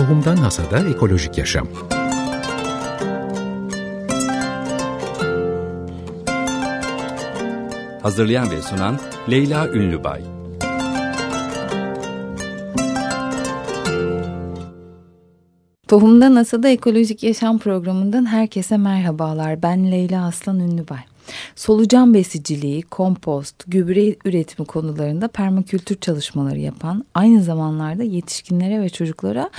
Tohumdan Hasada Ekolojik Yaşam Hazırlayan ve sunan Leyla Ünlübay Tohumda NASA'da Ekolojik Yaşam programından herkese merhabalar. Ben Leyla Aslan Ünlübay. Solucan besiciliği, kompost, gübre üretimi konularında permakültür çalışmaları yapan, aynı zamanlarda yetişkinlere ve çocuklara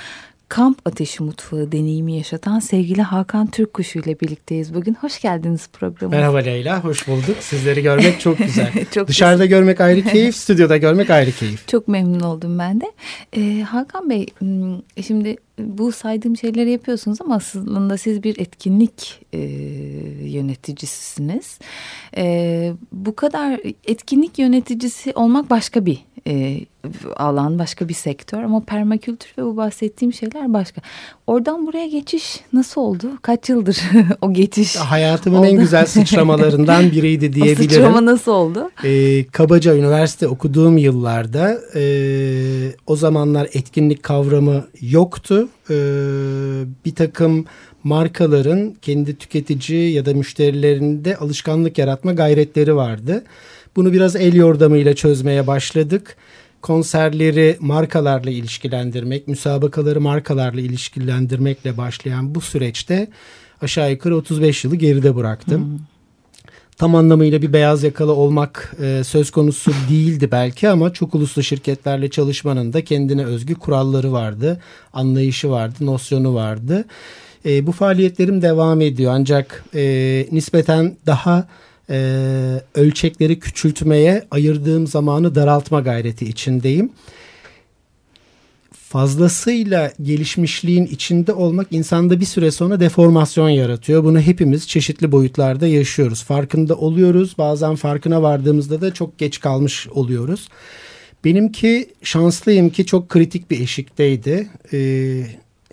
kamp ateşi mutfağı deneyimi yaşatan sevgili Hakan Türkkuşu ile birlikteyiz. Bugün hoş geldiniz programımıza. Merhaba Leyla, hoş bulduk. Sizleri görmek çok güzel. çok Dışarıda güzel. görmek ayrı keyif, stüdyoda görmek ayrı keyif. Çok memnun oldum ben de. Ee, Hakan Bey, şimdi bu saydığım şeyleri yapıyorsunuz ama aslında siz bir etkinlik e, yöneticisisiniz. E, bu kadar etkinlik yöneticisi olmak başka bir e, alan, başka bir sektör ama permakültür ve bu bahsettiğim şeyler başka. Oradan buraya geçiş nasıl oldu? Kaç yıldır o geçiş? Hayatımın oldu? en güzel sıçramalarından biriydi diyebilirim. o sıçrama nasıl oldu? E, kabaca üniversite okuduğum yıllarda e, o zamanlar etkinlik kavramı yoktu. E, bir takım markaların kendi tüketici ya da müşterilerinde alışkanlık yaratma gayretleri vardı. Bunu biraz el yordamıyla çözmeye başladık. Konserleri markalarla ilişkilendirmek, müsabakaları markalarla ilişkilendirmekle başlayan bu süreçte aşağı yukarı 35 yılı geride bıraktım. Tam anlamıyla bir beyaz yakalı olmak e, söz konusu değildi belki ama çok uluslu şirketlerle çalışmanın da kendine özgü kuralları vardı, anlayışı vardı, nosyonu vardı. E, bu faaliyetlerim devam ediyor ancak e, nispeten daha e, ölçekleri küçültmeye ayırdığım zamanı daraltma gayreti içindeyim. Fazlasıyla gelişmişliğin içinde olmak insanda bir süre sonra deformasyon yaratıyor. Bunu hepimiz çeşitli boyutlarda yaşıyoruz. Farkında oluyoruz. Bazen farkına vardığımızda da çok geç kalmış oluyoruz. Benimki şanslıyım ki çok kritik bir eşikteydi. Ee,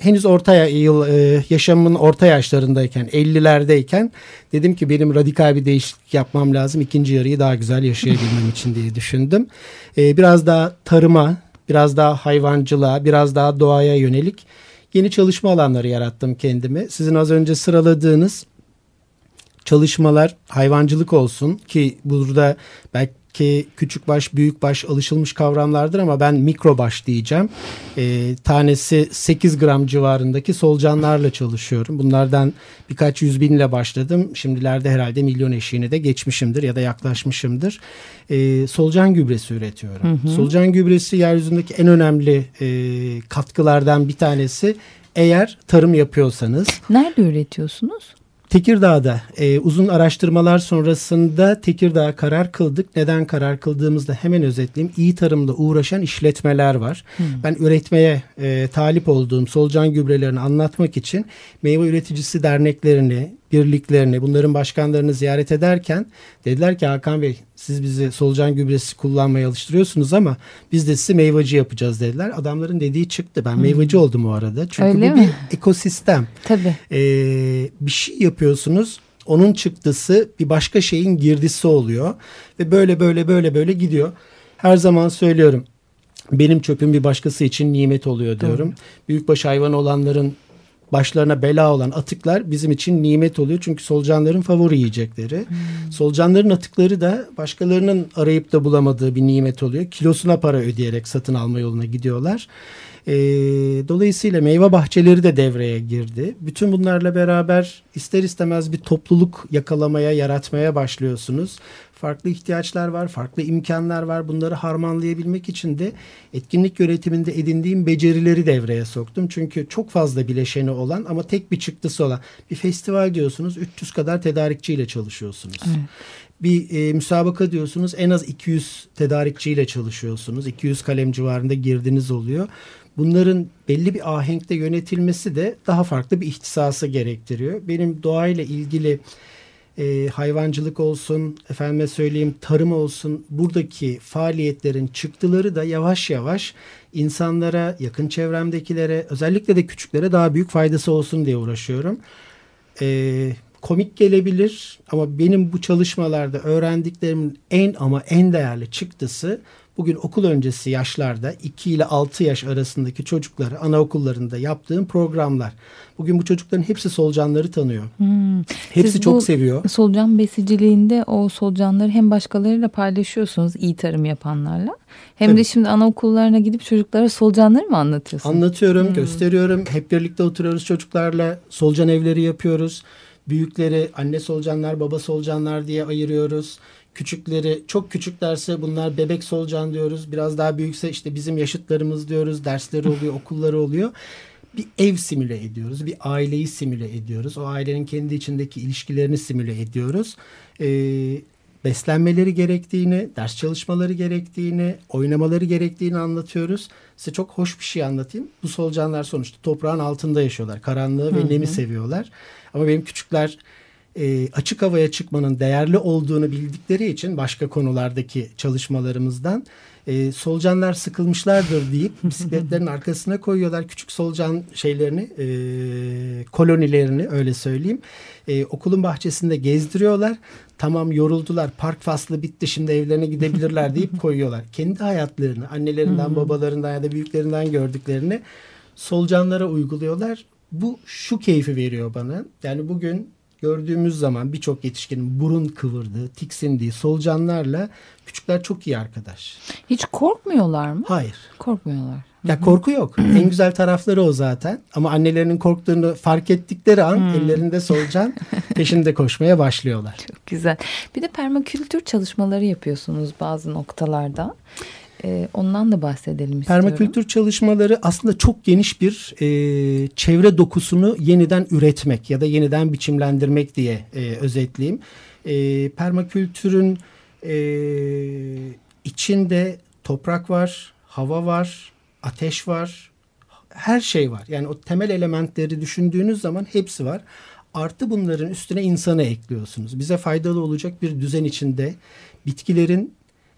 henüz orta yıl e, yaşamımın orta yaşlarındayken 50'lerdeyken dedim ki benim radikal bir değişiklik yapmam lazım. ikinci yarıyı daha güzel yaşayabilmem için diye düşündüm. E, biraz daha tarıma, biraz daha hayvancılığa, biraz daha doğaya yönelik yeni çalışma alanları yarattım kendime. Sizin az önce sıraladığınız çalışmalar hayvancılık olsun ki burada belki ki küçük baş, büyük baş alışılmış kavramlardır ama ben mikro baş diyeceğim. E, tanesi 8 gram civarındaki solucanlarla çalışıyorum. Bunlardan birkaç yüz binle başladım. Şimdilerde herhalde milyon eşiğini de geçmişimdir ya da yaklaşmışımdır. E, solucan gübresi üretiyorum. Hı hı. Solucan gübresi yeryüzündeki en önemli e, katkılardan bir tanesi eğer tarım yapıyorsanız. Nerede üretiyorsunuz? Tekirdağ'da e, uzun araştırmalar sonrasında Tekirdağ'a karar kıldık. Neden karar kıldığımızda hemen özetleyeyim. İyi tarımla uğraşan işletmeler var. Hmm. Ben üretmeye e, talip olduğum solucan gübrelerini anlatmak için meyve üreticisi derneklerini, birliklerini, bunların başkanlarını ziyaret ederken dediler ki Hakan Bey siz bizi solucan gübresi kullanmaya alıştırıyorsunuz ama biz de sizi meyvacı yapacağız dediler. Adamların dediği çıktı. Ben hmm. meyvacı oldum o arada. Çünkü Öyle bu mi? bir ekosistem. Tabii. Ee, bir şey yapıyorsunuz onun çıktısı bir başka şeyin girdisi oluyor ve böyle böyle böyle böyle gidiyor. Her zaman söylüyorum benim çöpüm bir başkası için nimet oluyor diyorum. Doğru. Büyükbaş hayvan olanların başlarına bela olan atıklar bizim için nimet oluyor. Çünkü solucanların favori yiyecekleri. Hmm. Solucanların atıkları da başkalarının arayıp da bulamadığı bir nimet oluyor. Kilosuna para ödeyerek satın alma yoluna gidiyorlar. E, dolayısıyla meyve bahçeleri de devreye girdi. Bütün bunlarla beraber ister istemez bir topluluk yakalamaya, yaratmaya başlıyorsunuz farklı ihtiyaçlar var, farklı imkanlar var. Bunları harmanlayabilmek için de etkinlik yönetiminde edindiğim becerileri devreye soktum. Çünkü çok fazla bileşeni olan ama tek bir çıktısı olan bir festival diyorsunuz 300 kadar tedarikçiyle çalışıyorsunuz. Evet. Bir e, müsabaka diyorsunuz en az 200 tedarikçiyle çalışıyorsunuz. 200 kalem civarında girdiniz oluyor. Bunların belli bir ahenkte yönetilmesi de daha farklı bir ihtisası gerektiriyor. Benim doğayla ilgili e, hayvancılık olsun, efendime söyleyeyim tarım olsun buradaki faaliyetlerin çıktıları da yavaş yavaş insanlara, yakın çevremdekilere, özellikle de küçüklere daha büyük faydası olsun diye uğraşıyorum. E, komik gelebilir ama benim bu çalışmalarda öğrendiklerimin en ama en değerli çıktısı bugün okul öncesi yaşlarda 2 ile 6 yaş arasındaki çocukları anaokullarında yaptığım programlar. Bugün bu çocukların hepsi solucanları tanıyor. Hmm. Hepsi Siz çok seviyor. Solucan besiciliğinde o solucanları hem başkalarıyla paylaşıyorsunuz iyi tarım yapanlarla. Hem Tabii. de şimdi anaokullarına gidip çocuklara solucanları mı anlatıyorsunuz? Anlatıyorum, hmm. gösteriyorum. Hep birlikte oturuyoruz çocuklarla. Solucan evleri yapıyoruz. Büyükleri anne solucanlar, baba solucanlar diye ayırıyoruz. Küçükleri çok küçüklerse bunlar bebek solucan diyoruz. Biraz daha büyükse işte bizim yaşıtlarımız diyoruz. Dersleri oluyor, okulları oluyor. Bir ev simüle ediyoruz. Bir aileyi simüle ediyoruz. O ailenin kendi içindeki ilişkilerini simüle ediyoruz. Ee, beslenmeleri gerektiğini, ders çalışmaları gerektiğini, oynamaları gerektiğini anlatıyoruz. Size çok hoş bir şey anlatayım. Bu solucanlar sonuçta toprağın altında yaşıyorlar. Karanlığı ve nemi seviyorlar. Ama benim küçükler e, açık havaya çıkmanın değerli olduğunu bildikleri için başka konulardaki çalışmalarımızdan e, solucanlar sıkılmışlardır deyip bisikletlerin arkasına koyuyorlar küçük solucan şeylerini e, kolonilerini öyle söyleyeyim. E, okulun bahçesinde gezdiriyorlar. Tamam yoruldular park faslı bitti şimdi evlerine gidebilirler deyip koyuyorlar. Kendi hayatlarını annelerinden babalarından ya da büyüklerinden gördüklerini solucanlara uyguluyorlar. Bu şu keyfi veriyor bana. Yani bugün gördüğümüz zaman birçok yetişkinin burun kıvırdığı, tiksindiği solucanlarla küçükler çok iyi arkadaş. Hiç korkmuyorlar mı? Hayır. Korkmuyorlar. Ya korku yok. en güzel tarafları o zaten. Ama annelerinin korktuğunu fark ettikleri an hmm. ellerinde solucan peşinde koşmaya başlıyorlar. Çok güzel. Bir de permakültür çalışmaları yapıyorsunuz bazı noktalarda. E, ondan da bahsedelim istiyorum. Permakültür çalışmaları aslında çok geniş bir e, çevre dokusunu yeniden üretmek ya da yeniden biçimlendirmek diye e, özetleyeyim. E, permakültürün e, içinde toprak var, hava var, ateş var, her şey var. Yani o temel elementleri düşündüğünüz zaman hepsi var. Artı bunların üstüne insanı ekliyorsunuz. Bize faydalı olacak bir düzen içinde bitkilerin,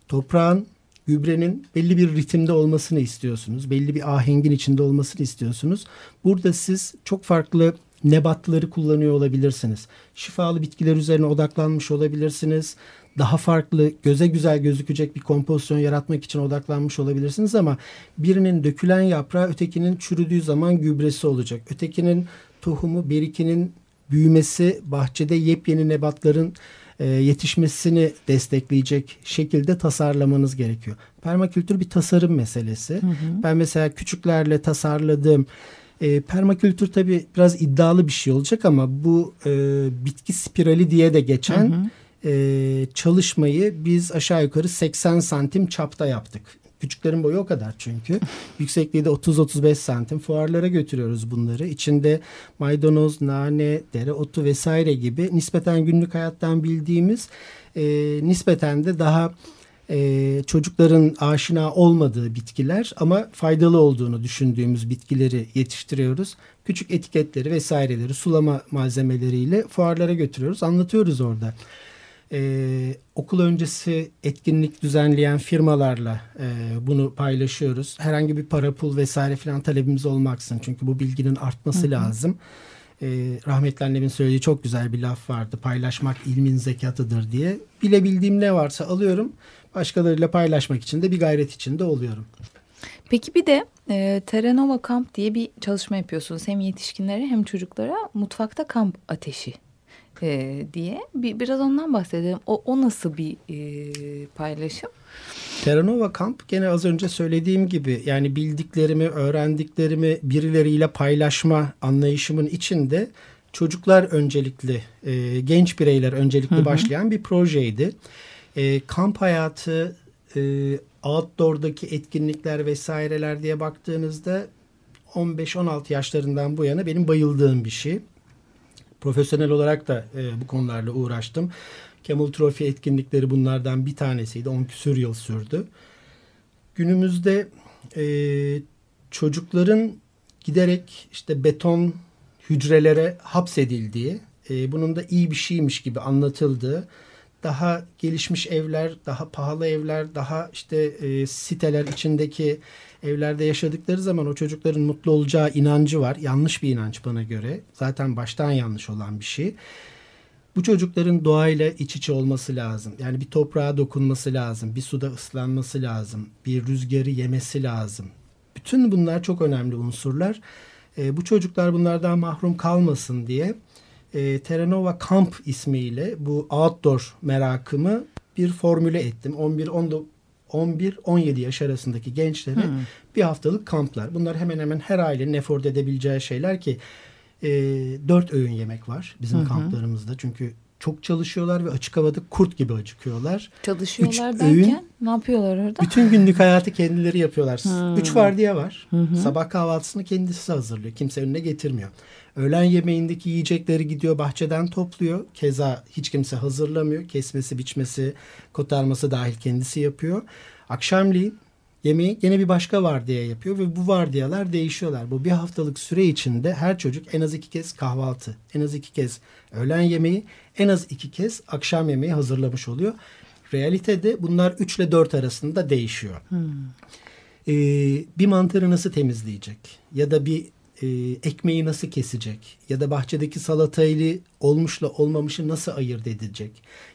toprağın, gübrenin belli bir ritimde olmasını istiyorsunuz. Belli bir ahengin içinde olmasını istiyorsunuz. Burada siz çok farklı nebatları kullanıyor olabilirsiniz. Şifalı bitkiler üzerine odaklanmış olabilirsiniz. Daha farklı göze güzel gözükecek bir kompozisyon yaratmak için odaklanmış olabilirsiniz ama birinin dökülen yaprağı ötekinin çürüdüğü zaman gübresi olacak. Ötekinin tohumu berikinin büyümesi bahçede yepyeni nebatların e, yetişmesini destekleyecek şekilde tasarlamanız gerekiyor. Permakültür bir tasarım meselesi. Hı hı. Ben mesela küçüklerle tasarladığım e, permakültür tabii biraz iddialı bir şey olacak ama bu e, bitki spirali diye de geçen hı hı. E, çalışmayı biz aşağı yukarı 80 santim çapta yaptık. Küçüklerin boyu o kadar çünkü. Yüksekliği de 30-35 santim. Fuarlara götürüyoruz bunları. İçinde maydanoz, nane, dereotu vesaire gibi nispeten günlük hayattan bildiğimiz e, nispeten de daha e, çocukların aşina olmadığı bitkiler ama faydalı olduğunu düşündüğümüz bitkileri yetiştiriyoruz. Küçük etiketleri vesaireleri sulama malzemeleriyle fuarlara götürüyoruz. Anlatıyoruz orada e, okul öncesi etkinlik düzenleyen firmalarla e, bunu paylaşıyoruz. Herhangi bir para pul vesaire filan talebimiz olmaksın. Çünkü bu bilginin artması hı hı. lazım. E, rahmetli annemin söylediği çok güzel bir laf vardı. Paylaşmak ilmin zekatıdır diye. Bilebildiğim ne varsa alıyorum. Başkalarıyla paylaşmak için de bir gayret içinde oluyorum. Peki bir de e, Terranova Kamp diye bir çalışma yapıyorsunuz. Hem yetişkinlere hem çocuklara mutfakta kamp ateşi e, diye bir, biraz ondan bahsedelim. O, o nasıl bir e, paylaşım? Terranova Kamp gene az önce söylediğim gibi yani bildiklerimi, öğrendiklerimi birileriyle paylaşma anlayışımın içinde çocuklar öncelikli, e, genç bireyler öncelikli hı hı. başlayan bir projeydi. E, kamp hayatı, e, outdoor'daki etkinlikler vesaireler diye baktığınızda 15-16 yaşlarından bu yana benim bayıldığım bir şey. Profesyonel olarak da e, bu konularla uğraştım. Camel Trophy etkinlikleri bunlardan bir tanesiydi. 10 küsür yıl sürdü. Günümüzde e, çocukların giderek işte beton hücrelere hapsedildiği, e, bunun da iyi bir şeymiş gibi anlatıldığı, daha gelişmiş evler, daha pahalı evler, daha işte e, siteler içindeki evlerde yaşadıkları zaman o çocukların mutlu olacağı inancı var. Yanlış bir inanç bana göre. Zaten baştan yanlış olan bir şey. Bu çocukların doğayla iç içe olması lazım. Yani bir toprağa dokunması lazım. Bir suda ıslanması lazım. Bir rüzgarı yemesi lazım. Bütün bunlar çok önemli unsurlar. E, bu çocuklar bunlardan mahrum kalmasın diye e, Terranova Camp ismiyle bu outdoor merakımı bir formüle ettim. 11 11-17 yaş arasındaki gençlere hmm. bir haftalık kamplar. Bunlar hemen hemen her ailenin efor edebileceği şeyler ki e, dört öğün yemek var bizim hı kamplarımızda. Çünkü çok çalışıyorlar ve açık havada kurt gibi acıkıyorlar. Çalışıyorlar Üç derken öğün, ne yapıyorlar orada? Bütün günlük hayatı kendileri yapıyorlar. Hmm. Üç vardiya var. Hı hı. Sabah kahvaltısını kendisi hazırlıyor. Kimse önüne getirmiyor. Öğlen yemeğindeki yiyecekleri gidiyor bahçeden topluyor. Keza hiç kimse hazırlamıyor. Kesmesi, biçmesi, kotarması dahil kendisi yapıyor. Akşamleyin yemeği gene bir başka vardiya yapıyor ve bu vardiyalar değişiyorlar. Bu bir haftalık süre içinde her çocuk en az iki kez kahvaltı, en az iki kez öğlen yemeği, en az iki kez akşam yemeği hazırlamış oluyor. Realitede bunlar 3 ile 4 arasında değişiyor. Hmm. Ee, bir mantarı nasıl temizleyecek? Ya da bir e, ekmeği nasıl kesecek? Ya da bahçedeki salataylı olmuşla olmamışı nasıl ayırt edecek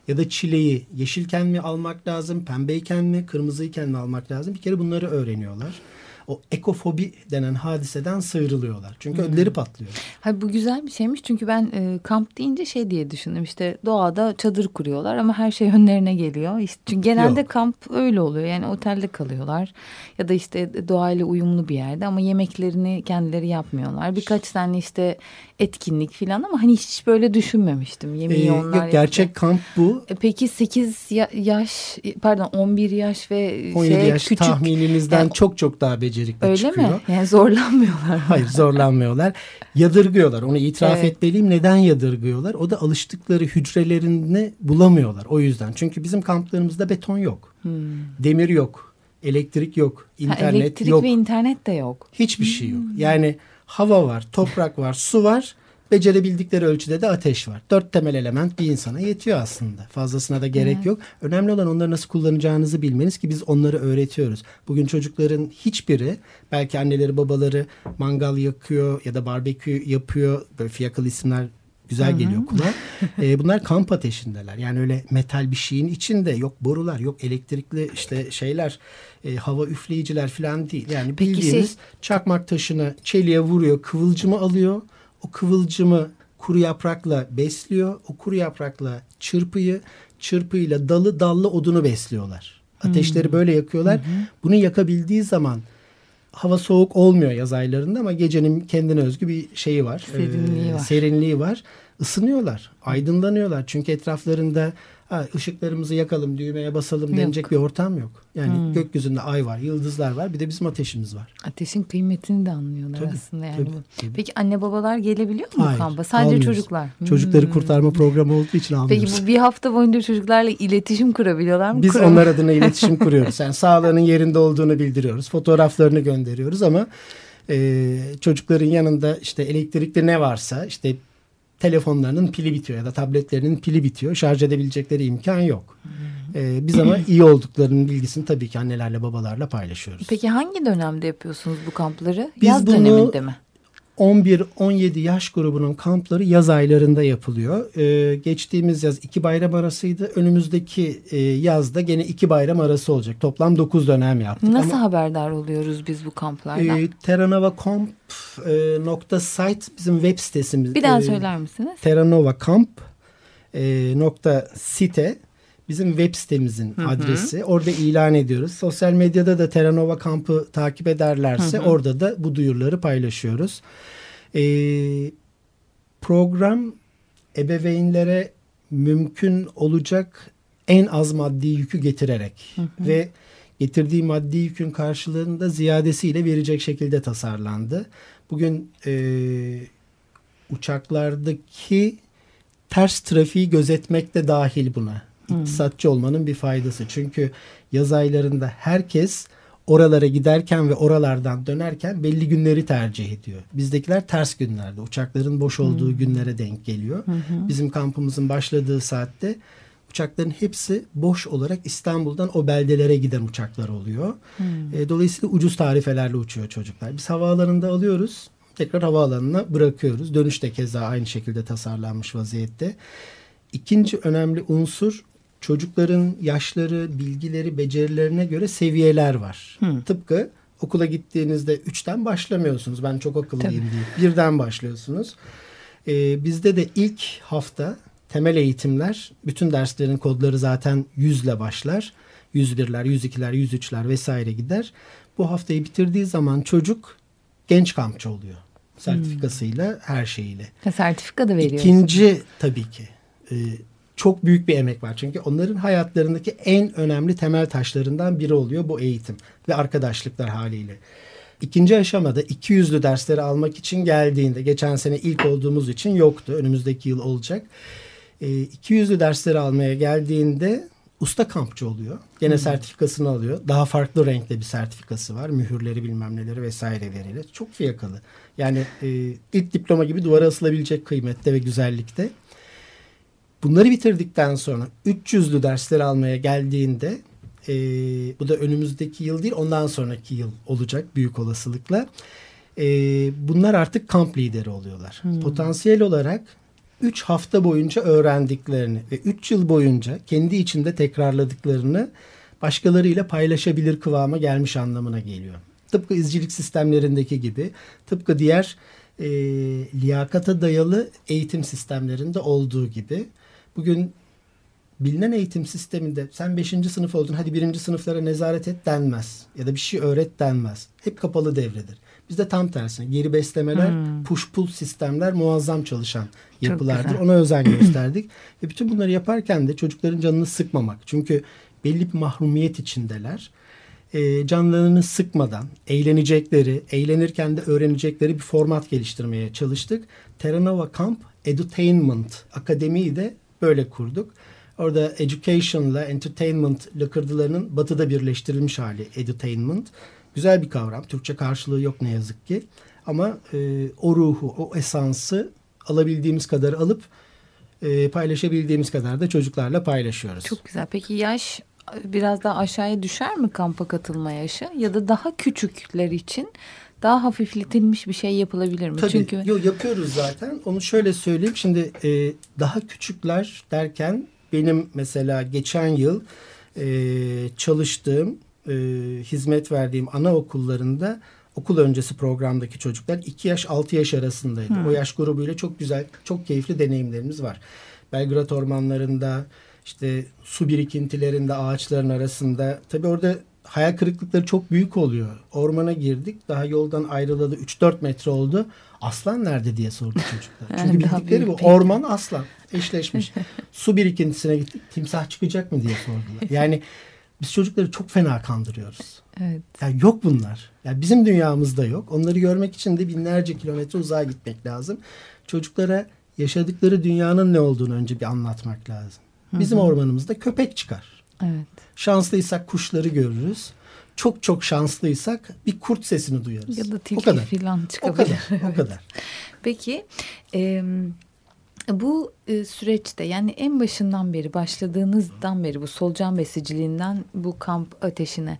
ya da çileği yeşilken mi almak lazım pembeyken mi kırmızıyken mi almak lazım? Bir kere bunları öğreniyorlar o ekofobi denen hadiseden sıyrılıyorlar. Çünkü hmm. ödleri patlıyor. Hayır, bu güzel bir şeymiş çünkü ben e, kamp deyince şey diye düşündüm işte doğada çadır kuruyorlar ama her şey önlerine geliyor. İşte, çünkü genelde Yok. kamp öyle oluyor yani otelde kalıyorlar ya da işte doğayla uyumlu bir yerde ama yemeklerini kendileri yapmıyorlar. Birkaç tane işte etkinlik falan ama hani hiç böyle düşünmemiştim. Yemeği ee, onlar yok, gerçek yapıyor. kamp bu. E, peki 8 yaş pardon 11 yaş ve 17 şey, yaş küçük, tahmininizden yani, çok çok daha becerikli öyle çıkıyor. Öyle mi? Yani zorlanmıyorlar. Hayır zorlanmıyorlar. Yadırgıyorlar. Onu itiraf evet. etmeliyim. Neden yadırgıyorlar? O da alıştıkları hücrelerini bulamıyorlar. O yüzden. Çünkü bizim kamplarımızda beton yok. Hmm. Demir yok. Elektrik yok. internet ha, elektrik yok. ve internet de yok. Hiçbir hmm. şey yok. Hmm. Yani hava var, toprak var, su var. Becerebildikleri ölçüde de ateş var. Dört temel element bir insana yetiyor aslında. Fazlasına da gerek evet. yok. Önemli olan onları nasıl kullanacağınızı bilmeniz ki biz onları öğretiyoruz. Bugün çocukların hiçbiri belki anneleri babaları mangal yakıyor ya da barbekü yapıyor. Böyle fiyakalı isimler güzel Hı-hı. geliyor kulağa. ee, bunlar kamp ateşindeler. Yani öyle metal bir şeyin içinde yok borular, yok elektrikli işte şeyler, e, hava üfleyiciler falan değil. Yani Peki bildiğiniz şey... çakmak taşını çeliğe vuruyor, kıvılcımı alıyor. O kıvılcımı kuru yaprakla besliyor. O kuru yaprakla çırpıyı, çırpıyla dalı, dallı odunu besliyorlar. Ateşleri hmm. böyle yakıyorlar. Hmm. Bunu yakabildiği zaman hava soğuk olmuyor yaz aylarında ama gecenin kendine özgü bir şeyi var. Serinliği ee, var. Serinliği var. Isınıyorlar, aydınlanıyorlar. Çünkü etraflarında ha, ışıklarımızı yakalım, düğmeye basalım yok. denecek bir ortam yok. Yani hmm. gökyüzünde ay var, yıldızlar var. Bir de bizim ateşimiz var. Ateşin kıymetini de anlıyorlar tabii, aslında yani. Tabii, tabii. Peki anne babalar gelebiliyor mu Hayır, kampa? Sadece almıyoruz. çocuklar. Çocukları hmm. kurtarma programı olduğu için almıyoruz. Peki bu bir hafta boyunca çocuklarla iletişim kurabiliyorlar mı? Biz Kuram onlar adına iletişim kuruyoruz. Yani sağlığının yerinde olduğunu bildiriyoruz. Fotoğraflarını gönderiyoruz ama e, çocukların yanında işte elektrikli ne varsa işte telefonlarının pili bitiyor ya da tabletlerinin pili bitiyor. Şarj edebilecekleri imkan yok. Ee, biz ama iyi olduklarının bilgisini tabii ki annelerle babalarla paylaşıyoruz. Peki hangi dönemde yapıyorsunuz bu kampları? Biz Yaz bunu, döneminde mi? 11-17 yaş grubunun kampları yaz aylarında yapılıyor. Ee, geçtiğimiz yaz iki bayram arasıydı. Önümüzdeki e, yazda gene iki bayram arası olacak. Toplam 9 dönem yaptık. Nasıl Ama, haberdar oluyoruz biz bu kamplardan? E, Terranovacamp.site e, bizim web sitesimiz. Bir daha e, söyler misiniz? Terranovacamp e, nokta site bizim web sitemizin hı hı. adresi. Orada ilan ediyoruz. Sosyal medyada da Terranova kampı takip ederlerse hı hı. orada da bu duyuruları paylaşıyoruz. Ee, program ebeveynlere mümkün olacak en az maddi yükü getirerek hı hı. ve getirdiği maddi yükün karşılığında ziyadesiyle verecek şekilde tasarlandı. Bugün e, uçaklardaki ters trafiği gözetmek de dahil buna iktisatçı olmanın bir faydası. Çünkü yaz aylarında herkes oralara giderken ve oralardan dönerken belli günleri tercih ediyor. Bizdekiler ters günlerde. Uçakların boş olduğu hmm. günlere denk geliyor. Hmm. Bizim kampımızın başladığı saatte uçakların hepsi boş olarak İstanbul'dan o beldelere giden uçaklar oluyor. Hmm. E, dolayısıyla ucuz tarifelerle uçuyor çocuklar. Biz havaalanında alıyoruz. Tekrar havaalanına bırakıyoruz. Dönüş de keza aynı şekilde tasarlanmış vaziyette ikinci önemli unsur çocukların yaşları, bilgileri, becerilerine göre seviyeler var. Hı. Tıpkı okula gittiğinizde üçten başlamıyorsunuz. Ben çok akıllıyım diye. Birden başlıyorsunuz. Ee, bizde de ilk hafta temel eğitimler, bütün derslerin kodları zaten yüzle başlar. 101'ler, 102'ler, 103'ler vesaire gider. Bu haftayı bitirdiği zaman çocuk genç kampçı oluyor. Sertifikasıyla, her şeyiyle. Sertifika da veriyorsunuz. İkinci tabii ki e, çok büyük bir emek var. Çünkü onların hayatlarındaki en önemli temel taşlarından biri oluyor bu eğitim ve arkadaşlıklar haliyle. İkinci aşamada 200'lü dersleri almak için geldiğinde geçen sene ilk olduğumuz için yoktu. Önümüzdeki yıl olacak. E, 200'lü dersleri almaya geldiğinde usta kampçı oluyor. Gene sertifikasını alıyor. Daha farklı renkte bir sertifikası var. Mühürleri bilmem neleri vesaireleriyle. Çok fiyakalı. Yani e, ilk diploma gibi duvara asılabilecek kıymette ve güzellikte. Bunları bitirdikten sonra 300'lü dersleri almaya geldiğinde e, bu da önümüzdeki yıl değil ondan sonraki yıl olacak büyük olasılıkla. E, bunlar artık kamp lideri oluyorlar. Potansiyel olarak 3 hafta boyunca öğrendiklerini ve 3 yıl boyunca kendi içinde tekrarladıklarını başkalarıyla paylaşabilir kıvama gelmiş anlamına geliyor. Tıpkı izcilik sistemlerindeki gibi, tıpkı diğer e, liyakata dayalı eğitim sistemlerinde olduğu gibi. Bugün bilinen eğitim sisteminde sen 5. sınıf oldun hadi 1. sınıflara nezaret et denmez. Ya da bir şey öğret denmez. Hep kapalı devredir. Bizde tam tersine geri beslemeler, Hmm. push pull sistemler muazzam çalışan yapılardır. Ona özen gösterdik. Ve bütün bunları yaparken de çocukların canını sıkmamak. Çünkü belli bir mahrumiyet içindeler. E, canlarını sıkmadan eğlenecekleri, eğlenirken de öğrenecekleri bir format geliştirmeye çalıştık. Terranova Camp Edutainment Akademi'yi de böyle kurduk. Orada education'la entertainment lakırdılarının batıda birleştirilmiş hali edutainment. Güzel bir kavram. Türkçe karşılığı yok ne yazık ki. Ama e, o ruhu, o esansı alabildiğimiz kadar alıp e, paylaşabildiğimiz kadar da çocuklarla paylaşıyoruz. Çok güzel. Peki yaş biraz daha aşağıya düşer mi kampa katılma yaşı? Ya da daha küçükler için daha hafifletilmiş bir şey yapılabilir mi? Tabii. Çünkü Yo, yapıyoruz zaten. Onu şöyle söyleyeyim. Şimdi e, daha küçükler derken benim mesela geçen yıl e, çalıştığım, e, hizmet verdiğim anaokullarında okul öncesi programdaki çocuklar 2 yaş 6 yaş arasındaydı. O yaş grubuyla çok güzel, çok keyifli deneyimlerimiz var. Belgrad ormanlarında, işte su birikintilerinde, ağaçların arasında. Tabii orada hayal kırıklıkları çok büyük oluyor. Ormana girdik. Daha yoldan ayrılalı 3-4 metre oldu. Aslan nerede diye sordu çocuklar. Çünkü bildikleri bu. Orman aslan. Eşleşmiş. Su birikintisine gittik. Timsah çıkacak mı diye sordular. Yani biz çocukları çok fena kandırıyoruz. evet. Yani yok bunlar. Yani bizim dünyamızda yok. Onları görmek için de binlerce kilometre uzağa gitmek lazım. Çocuklara yaşadıkları dünyanın ne olduğunu önce bir anlatmak lazım. Bizim ormanımızda köpek çıkar. Evet. Şanslıysak kuşları görürüz. Çok çok şanslıysak bir kurt sesini duyarız. Ya da tilki kadar. falan O çıkabilir. kadar. O kadar. Peki e, bu e, süreçte yani en başından beri başladığınızdan beri bu solucan besiciliğinden bu kamp ateşine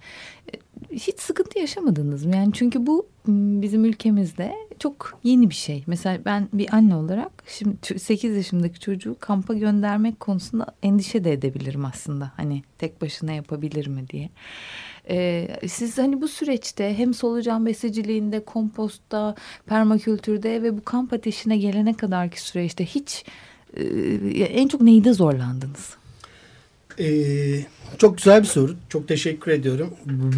e, hiç sıkıntı yaşamadınız mı? Yani çünkü bu bizim ülkemizde çok yeni bir şey. Mesela ben bir anne olarak şimdi 8 yaşındaki çocuğu kampa göndermek konusunda endişe de edebilirim aslında. Hani tek başına yapabilir mi diye. Ee, siz hani bu süreçte hem solucan besiciliğinde, kompostta, permakültürde ve bu kamp ateşine gelene kadarki süreçte hiç e, en çok neyde zorlandınız? Ee, çok güzel bir soru. Çok teşekkür ediyorum.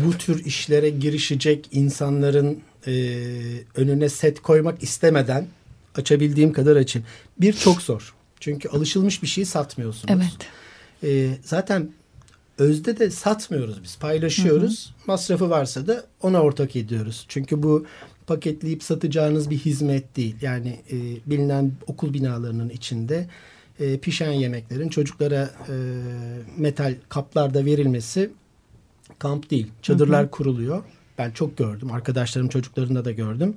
Bu, tür işlere girişecek insanların e, önüne set koymak istemeden açabildiğim kadar açayım. Bir çok zor. Çünkü alışılmış bir şeyi satmıyorsunuz. Evet. Ee, zaten özde de satmıyoruz biz. Paylaşıyoruz. Masrafı varsa da ona ortak ediyoruz. Çünkü bu paketleyip satacağınız bir hizmet değil. Yani e, bilinen okul binalarının içinde e, pişen yemeklerin çocuklara e, metal kaplarda verilmesi kamp değil. Çadırlar kuruluyor. Ben çok gördüm. Arkadaşlarım çocuklarında da gördüm.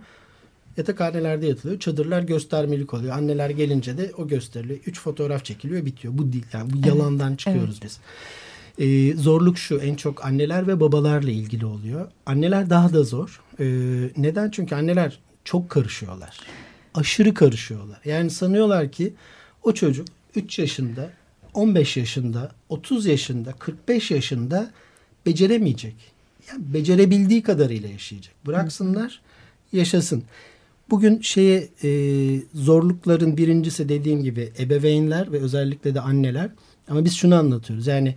Yatakhanelerde yatılıyor. Çadırlar göstermelik oluyor. Anneler gelince de o gösteriliyor. Üç fotoğraf çekiliyor bitiyor. Bu değil. Yani bu yalandan çıkıyoruz biz. Ee, zorluk şu en çok anneler ve babalarla ilgili oluyor. Anneler daha da zor. Ee, neden? Çünkü anneler çok karışıyorlar. Aşırı karışıyorlar. Yani sanıyorlar ki o çocuk 3 yaşında, 15 yaşında, 30 yaşında, 45 yaşında beceremeyecek. Yani becerebildiği kadarıyla yaşayacak. Bıraksınlar yaşasın. Bugün şeye e, zorlukların birincisi dediğim gibi ebeveynler ve özellikle de anneler. Ama biz şunu anlatıyoruz. Yani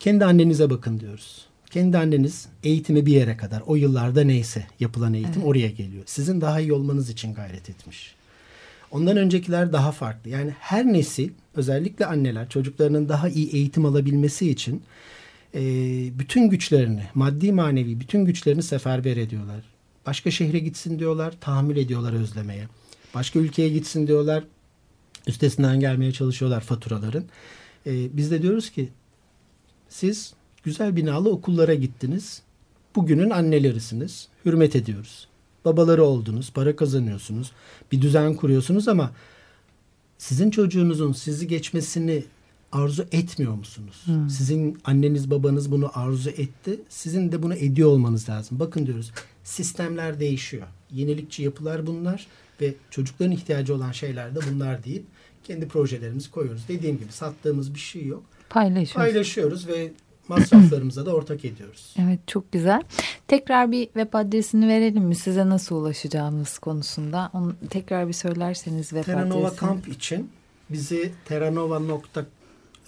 kendi annenize bakın diyoruz. Kendi anneniz eğitimi bir yere kadar o yıllarda neyse yapılan eğitim evet. oraya geliyor. Sizin daha iyi olmanız için gayret etmiş. Ondan öncekiler daha farklı. Yani her nesil özellikle anneler çocuklarının daha iyi eğitim alabilmesi için e, bütün güçlerini maddi manevi bütün güçlerini seferber ediyorlar. Başka şehre gitsin diyorlar tahammül ediyorlar özlemeye. Başka ülkeye gitsin diyorlar üstesinden gelmeye çalışıyorlar faturaların. E, biz de diyoruz ki siz güzel binalı okullara gittiniz. Bugünün annelerisiniz. Hürmet ediyoruz. Babaları oldunuz, para kazanıyorsunuz, bir düzen kuruyorsunuz ama sizin çocuğunuzun sizi geçmesini arzu etmiyor musunuz? Hmm. Sizin anneniz babanız bunu arzu etti. Sizin de bunu ediyor olmanız lazım. Bakın diyoruz sistemler değişiyor. Yenilikçi yapılar bunlar ve çocukların ihtiyacı olan şeyler de bunlar deyip kendi projelerimizi koyuyoruz. Dediğim gibi sattığımız bir şey yok. Paylaşıyoruz. Paylaşıyoruz ve masraflarımıza da ortak ediyoruz. Evet çok güzel. Tekrar bir web adresini verelim mi size nasıl ulaşacağımız konusunda? Onu tekrar bir söylerseniz web Terranova adresini. Kamp için bizi terranova nokta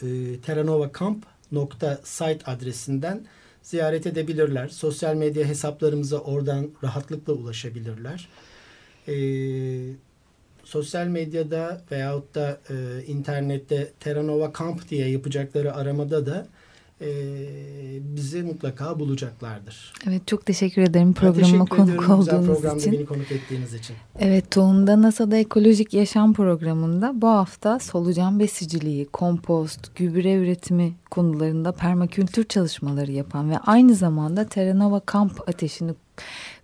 e, terranovakamp.site adresinden ziyaret edebilirler. Sosyal medya hesaplarımıza oradan rahatlıkla ulaşabilirler. E, sosyal medyada veyahut da e, internette Terranova Kamp diye yapacakları aramada da e, bizi mutlaka bulacaklardır. Evet çok teşekkür ederim programıma konuk olduğunuz programda için. beni konuk ettiğiniz için. Evet Tohum'da NASA'da Ekolojik Yaşam programında bu hafta solucan besiciliği, kompost, gübre üretimi konularında permakültür çalışmaları yapan ve aynı zamanda Terranova Kamp ateşini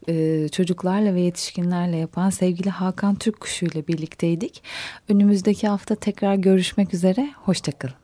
e, çocuklarla ve yetişkinlerle yapan sevgili Hakan Türkkuşu ile birlikteydik. Önümüzdeki hafta tekrar görüşmek üzere. Hoşçakalın.